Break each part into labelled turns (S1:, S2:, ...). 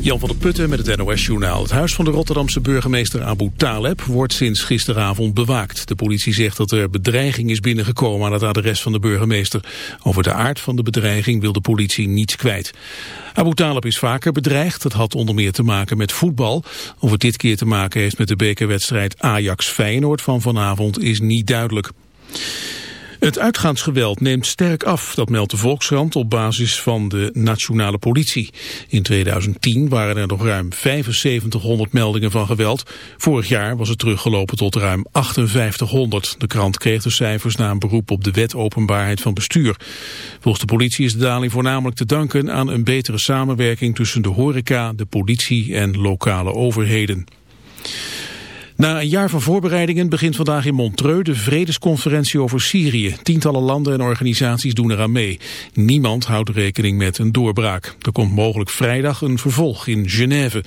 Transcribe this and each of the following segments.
S1: Jan van der Putten met het NOS-journaal. Het huis van de Rotterdamse burgemeester Abu Taleb wordt sinds gisteravond bewaakt. De politie zegt dat er bedreiging is binnengekomen aan het adres van de burgemeester. Over de aard van de bedreiging wil de politie niets kwijt. Abu Taleb is vaker bedreigd. Dat had onder meer te maken met voetbal. Of het dit keer te maken heeft met de bekerwedstrijd Ajax-Feyenoord van vanavond is niet duidelijk. Het uitgaansgeweld neemt sterk af, dat meldt de Volkskrant op basis van de nationale politie. In 2010 waren er nog ruim 7500 meldingen van geweld. Vorig jaar was het teruggelopen tot ruim 5800. De krant kreeg de cijfers na een beroep op de wet openbaarheid van bestuur. Volgens de politie is de daling voornamelijk te danken aan een betere samenwerking tussen de horeca, de politie en lokale overheden. Na een jaar van voorbereidingen begint vandaag in Montreux de vredesconferentie over Syrië. Tientallen landen en organisaties doen eraan mee. Niemand houdt rekening met een doorbraak. Er komt mogelijk vrijdag een vervolg in Genève.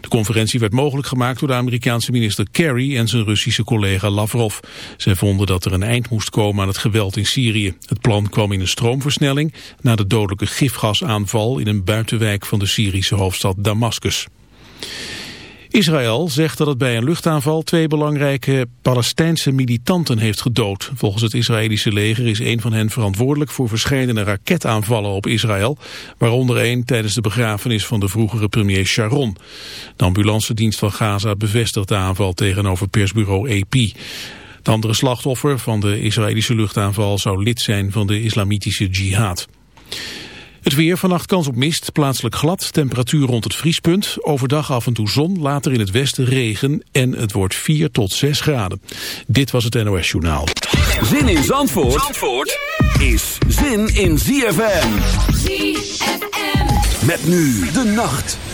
S1: De conferentie werd mogelijk gemaakt door de Amerikaanse minister Kerry en zijn Russische collega Lavrov. Zij vonden dat er een eind moest komen aan het geweld in Syrië. Het plan kwam in een stroomversnelling na de dodelijke gifgasaanval in een buitenwijk van de Syrische hoofdstad Damascus. Israël zegt dat het bij een luchtaanval twee belangrijke Palestijnse militanten heeft gedood. Volgens het Israëlische leger is een van hen verantwoordelijk voor verschillende raketaanvallen op Israël, waaronder één tijdens de begrafenis van de vroegere premier Sharon. De ambulancedienst van Gaza bevestigt de aanval tegenover persbureau AP. Het andere slachtoffer van de Israëlische luchtaanval zou lid zijn van de islamitische jihad. Het weer, vannacht kans op mist, plaatselijk glad, temperatuur rond het vriespunt. Overdag af en toe zon, later in het westen regen en het wordt 4 tot 6 graden. Dit was het NOS Journaal.
S2: Zin in Zandvoort, Zandvoort is zin in ZFM.
S3: ZFM.
S2: Met nu de nacht.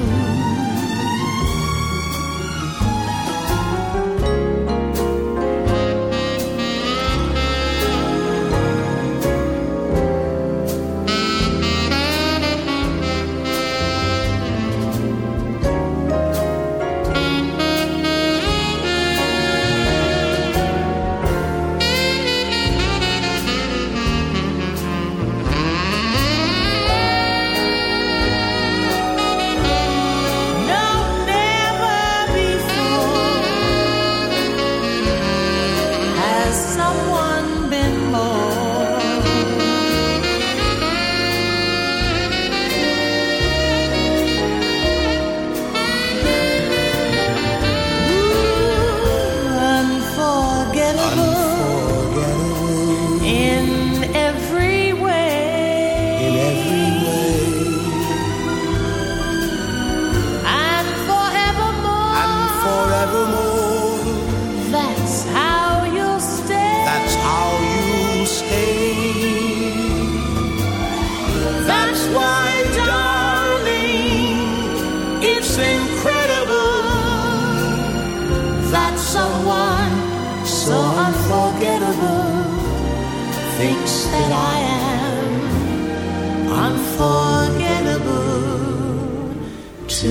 S4: 106.9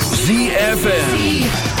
S4: ZFN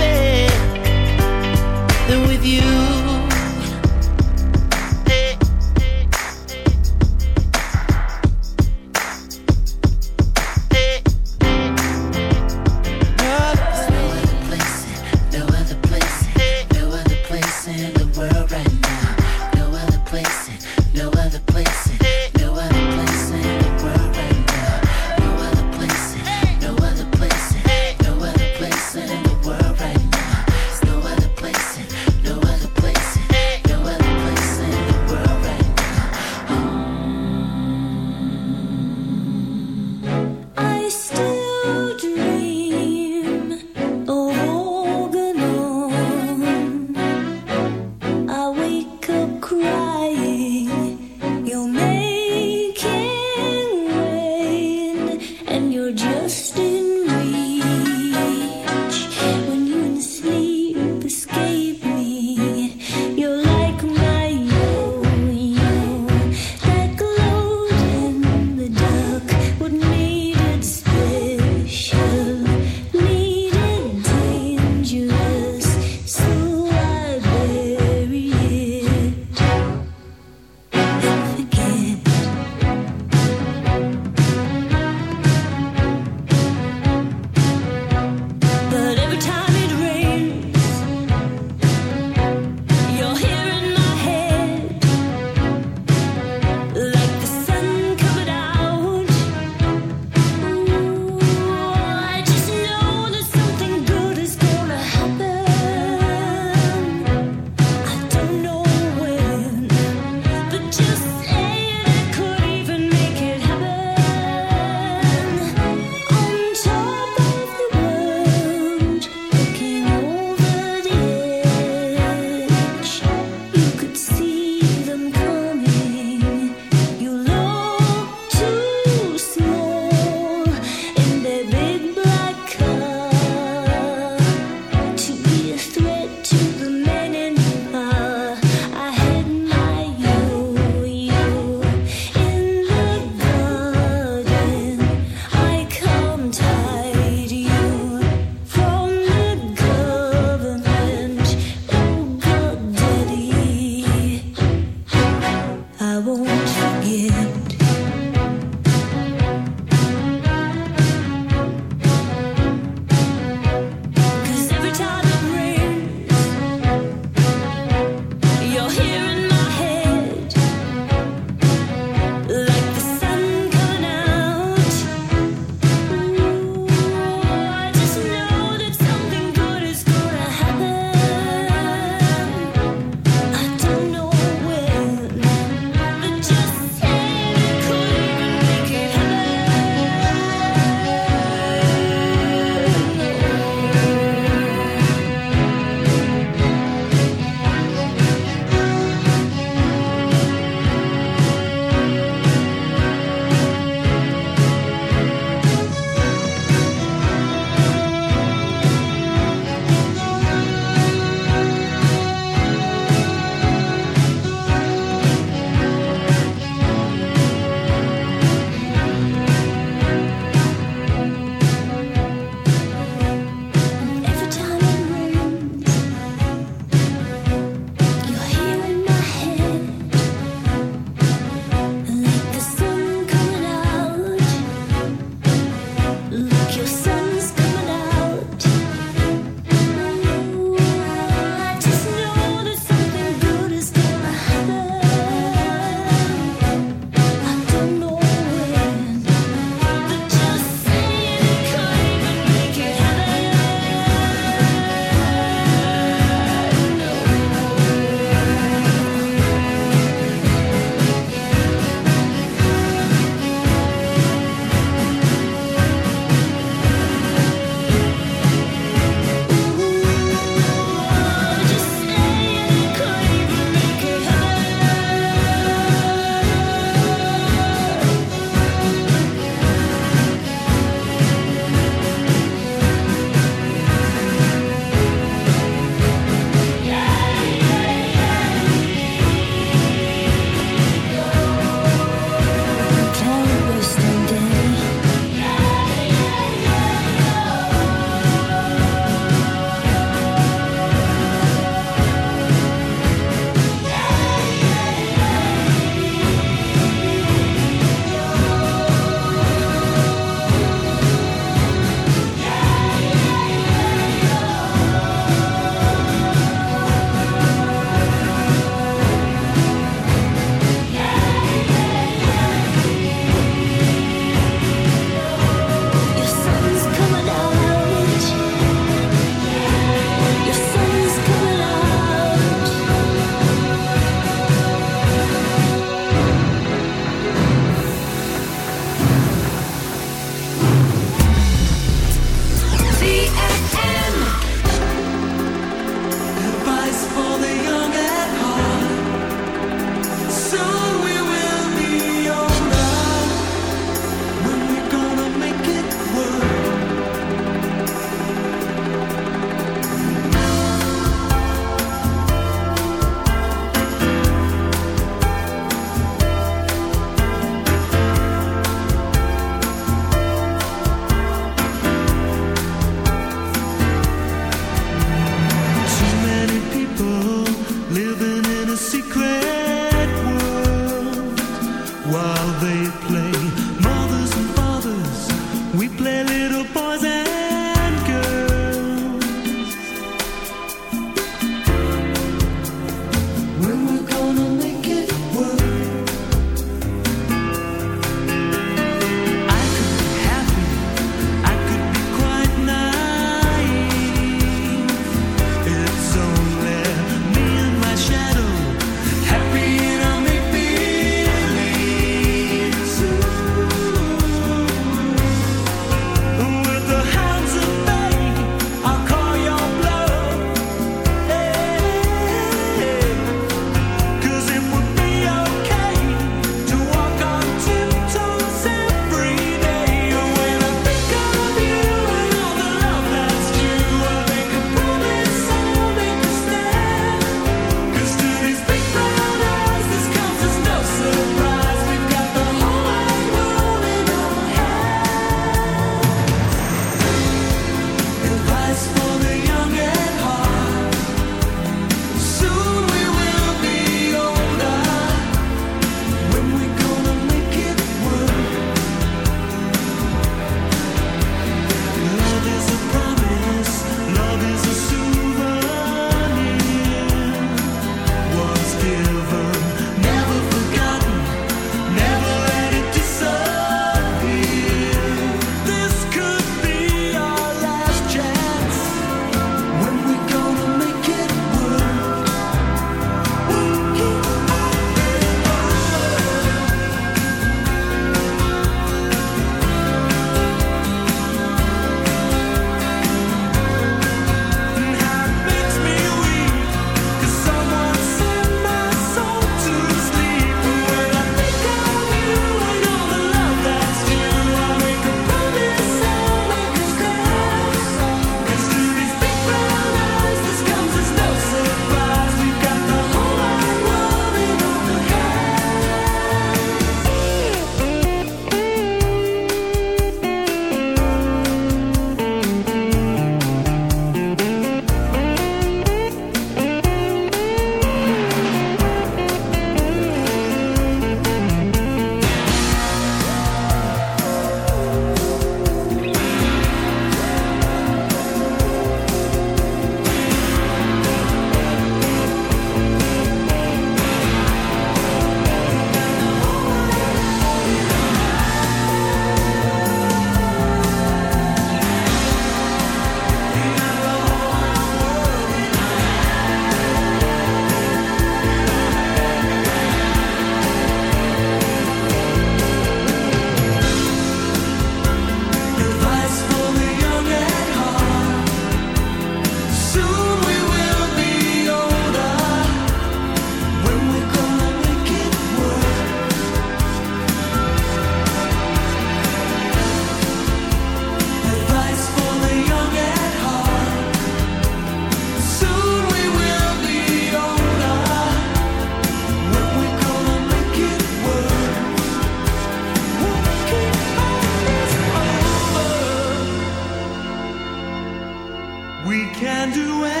S4: can
S5: do anything.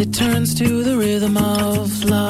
S6: it turns to the rhythm of love.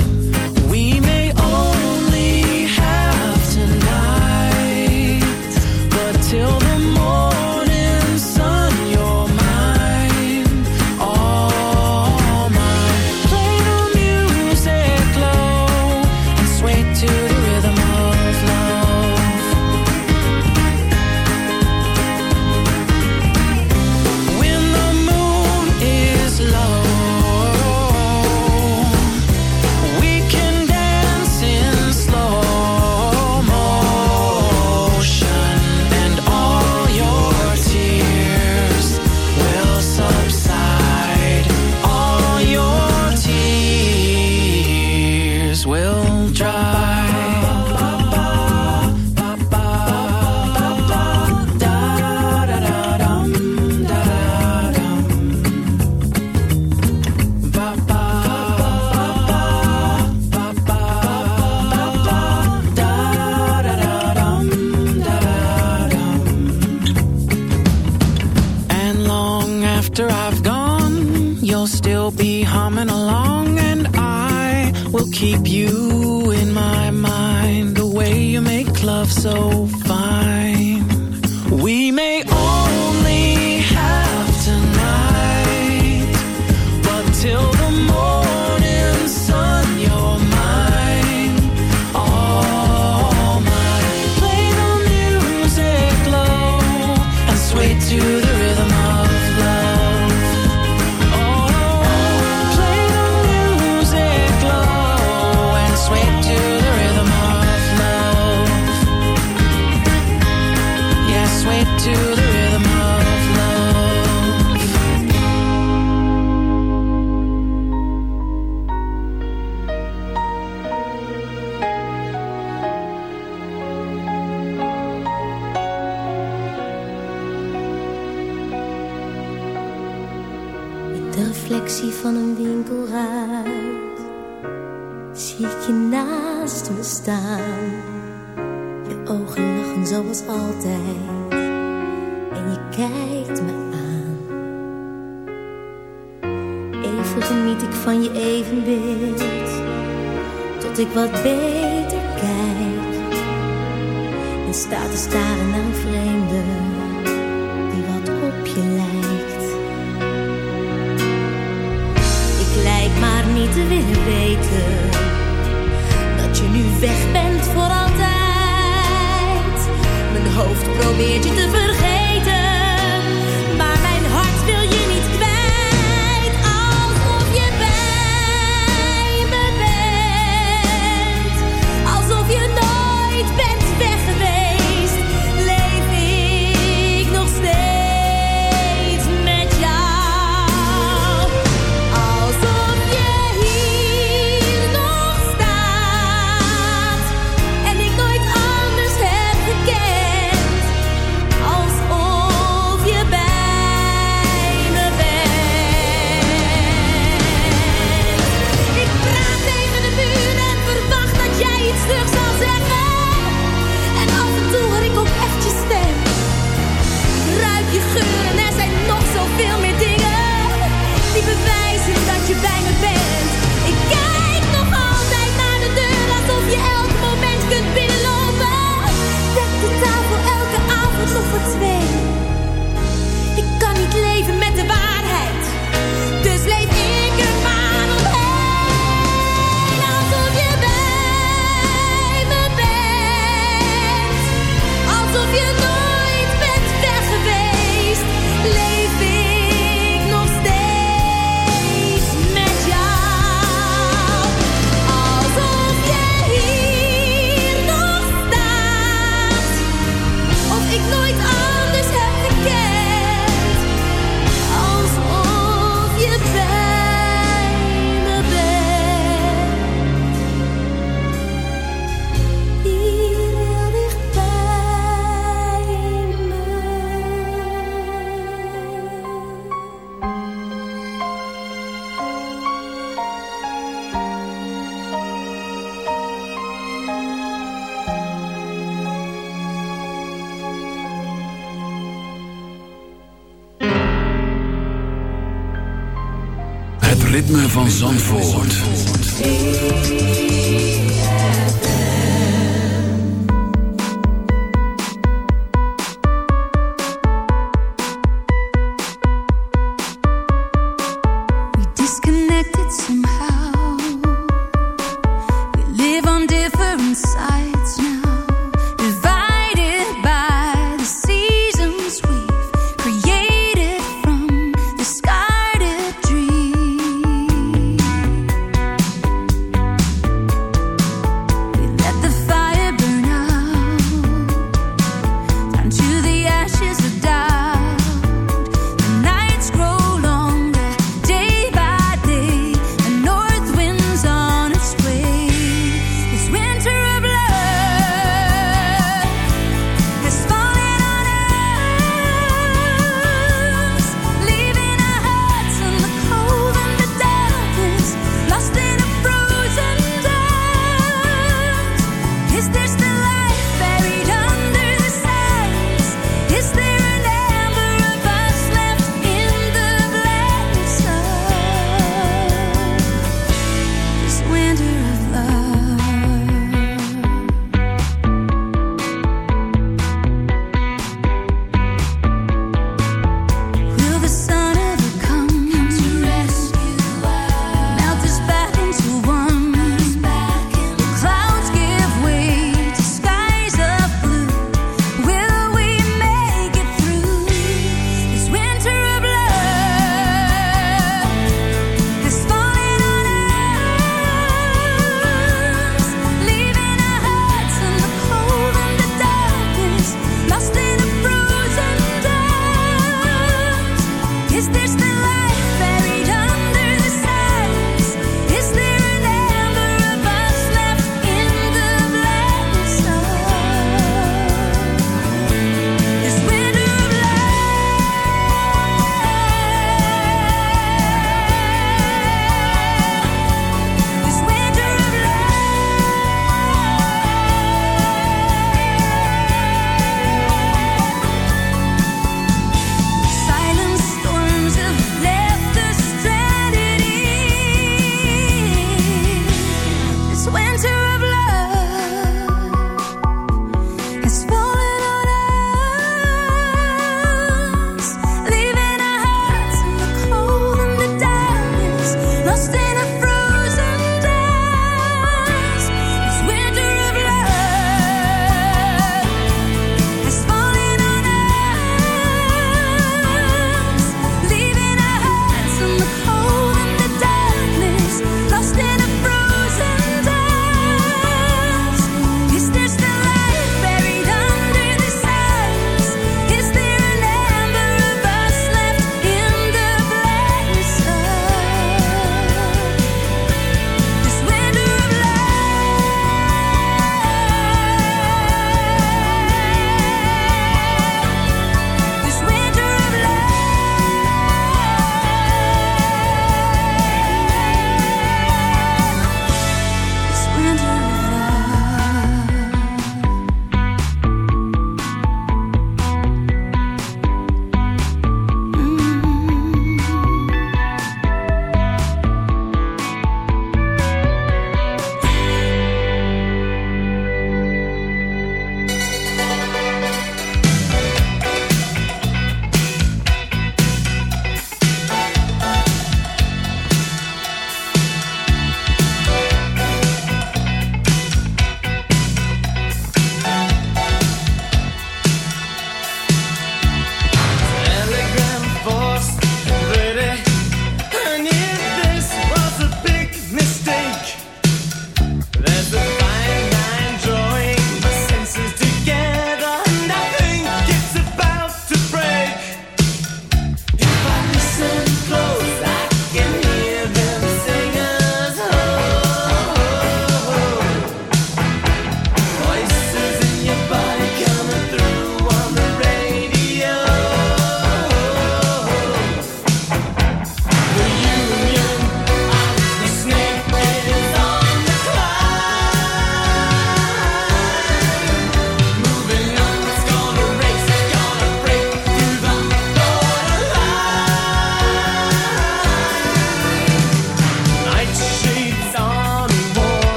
S7: de